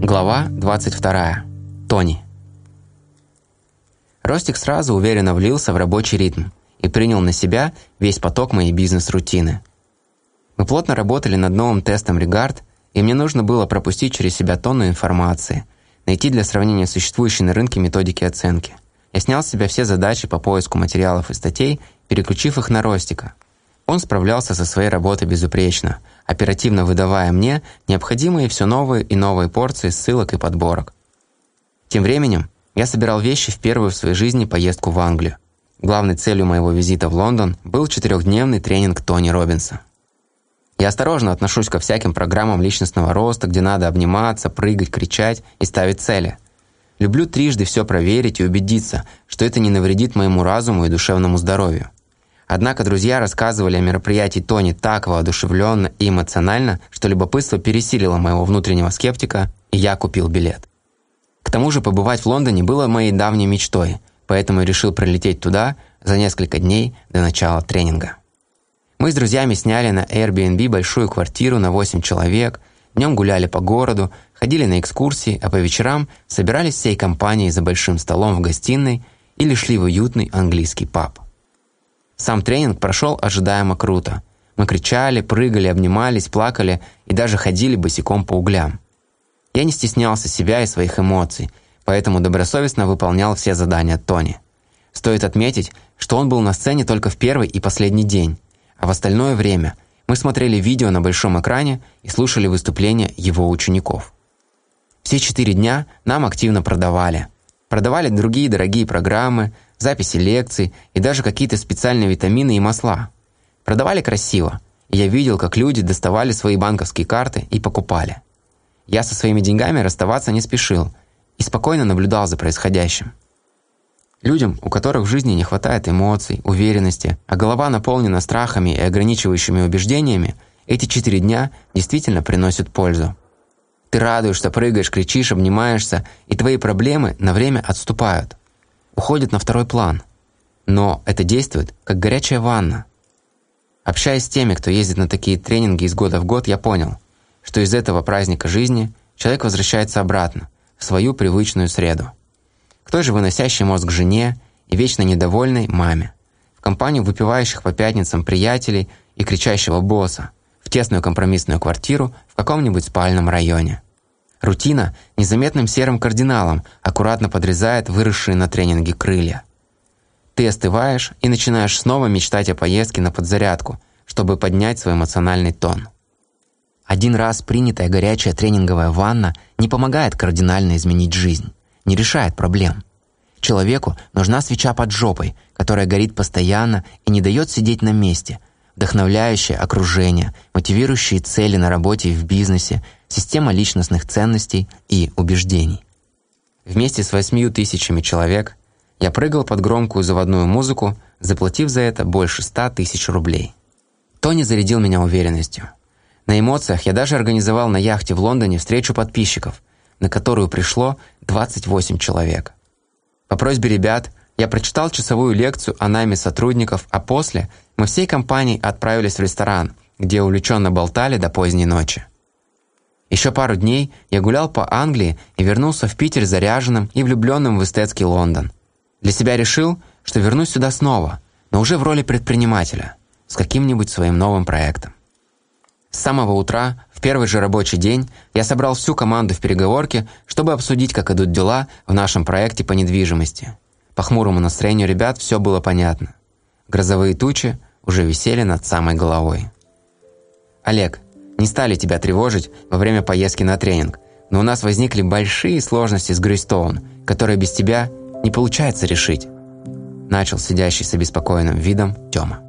Глава 22. Тони. Ростик сразу уверенно влился в рабочий ритм и принял на себя весь поток моей бизнес-рутины. Мы плотно работали над новым тестом Регард, и мне нужно было пропустить через себя тонну информации, найти для сравнения существующие на рынке методики оценки. Я снял с себя все задачи по поиску материалов и статей, переключив их на Ростика. Он справлялся со своей работой безупречно, оперативно выдавая мне необходимые все новые и новые порции ссылок и подборок. Тем временем я собирал вещи в первую в своей жизни поездку в Англию. Главной целью моего визита в Лондон был четырехдневный тренинг Тони Робинса. Я осторожно отношусь ко всяким программам личностного роста, где надо обниматься, прыгать, кричать и ставить цели. Люблю трижды все проверить и убедиться, что это не навредит моему разуму и душевному здоровью. Однако друзья рассказывали о мероприятии Тони так воодушевленно и эмоционально, что любопытство пересилило моего внутреннего скептика, и я купил билет. К тому же побывать в Лондоне было моей давней мечтой – поэтому решил прилететь туда за несколько дней до начала тренинга. Мы с друзьями сняли на Airbnb большую квартиру на 8 человек, днем гуляли по городу, ходили на экскурсии, а по вечерам собирались всей компанией за большим столом в гостиной или шли в уютный английский паб. Сам тренинг прошел ожидаемо круто. Мы кричали, прыгали, обнимались, плакали и даже ходили босиком по углям. Я не стеснялся себя и своих эмоций – поэтому добросовестно выполнял все задания Тони. Стоит отметить, что он был на сцене только в первый и последний день, а в остальное время мы смотрели видео на большом экране и слушали выступления его учеников. Все четыре дня нам активно продавали. Продавали другие дорогие программы, записи лекций и даже какие-то специальные витамины и масла. Продавали красиво, и я видел, как люди доставали свои банковские карты и покупали. Я со своими деньгами расставаться не спешил – и спокойно наблюдал за происходящим. Людям, у которых в жизни не хватает эмоций, уверенности, а голова наполнена страхами и ограничивающими убеждениями, эти четыре дня действительно приносят пользу. Ты радуешься, прыгаешь, кричишь, обнимаешься, и твои проблемы на время отступают. Уходят на второй план. Но это действует, как горячая ванна. Общаясь с теми, кто ездит на такие тренинги из года в год, я понял, что из этого праздника жизни человек возвращается обратно, в свою привычную среду. К той же выносящей мозг жене и вечно недовольной маме. В компанию выпивающих по пятницам приятелей и кричащего босса. В тесную компромиссную квартиру в каком-нибудь спальном районе. Рутина незаметным серым кардиналом аккуратно подрезает выросшие на тренинге крылья. Ты остываешь и начинаешь снова мечтать о поездке на подзарядку, чтобы поднять свой эмоциональный тон. Один раз принятая горячая тренинговая ванна не помогает кардинально изменить жизнь, не решает проблем. Человеку нужна свеча под жопой, которая горит постоянно и не дает сидеть на месте, вдохновляющее окружение, мотивирующие цели на работе и в бизнесе, система личностных ценностей и убеждений. Вместе с восьмью тысячами человек я прыгал под громкую заводную музыку, заплатив за это больше ста тысяч рублей. Тони зарядил меня уверенностью – на эмоциях я даже организовал на яхте в Лондоне встречу подписчиков, на которую пришло 28 человек. По просьбе ребят я прочитал часовую лекцию о найме сотрудников, а после мы всей компанией отправились в ресторан, где увлеченно болтали до поздней ночи. Еще пару дней я гулял по Англии и вернулся в Питер заряженным и влюбленным в эстетский Лондон. Для себя решил, что вернусь сюда снова, но уже в роли предпринимателя, с каким-нибудь своим новым проектом. С самого утра, в первый же рабочий день, я собрал всю команду в переговорке, чтобы обсудить, как идут дела в нашем проекте по недвижимости. По хмурому настроению ребят все было понятно. Грозовые тучи уже висели над самой головой. «Олег, не стали тебя тревожить во время поездки на тренинг, но у нас возникли большие сложности с Грейстоун, которые без тебя не получается решить», начал сидящий с обеспокоенным видом Тёма.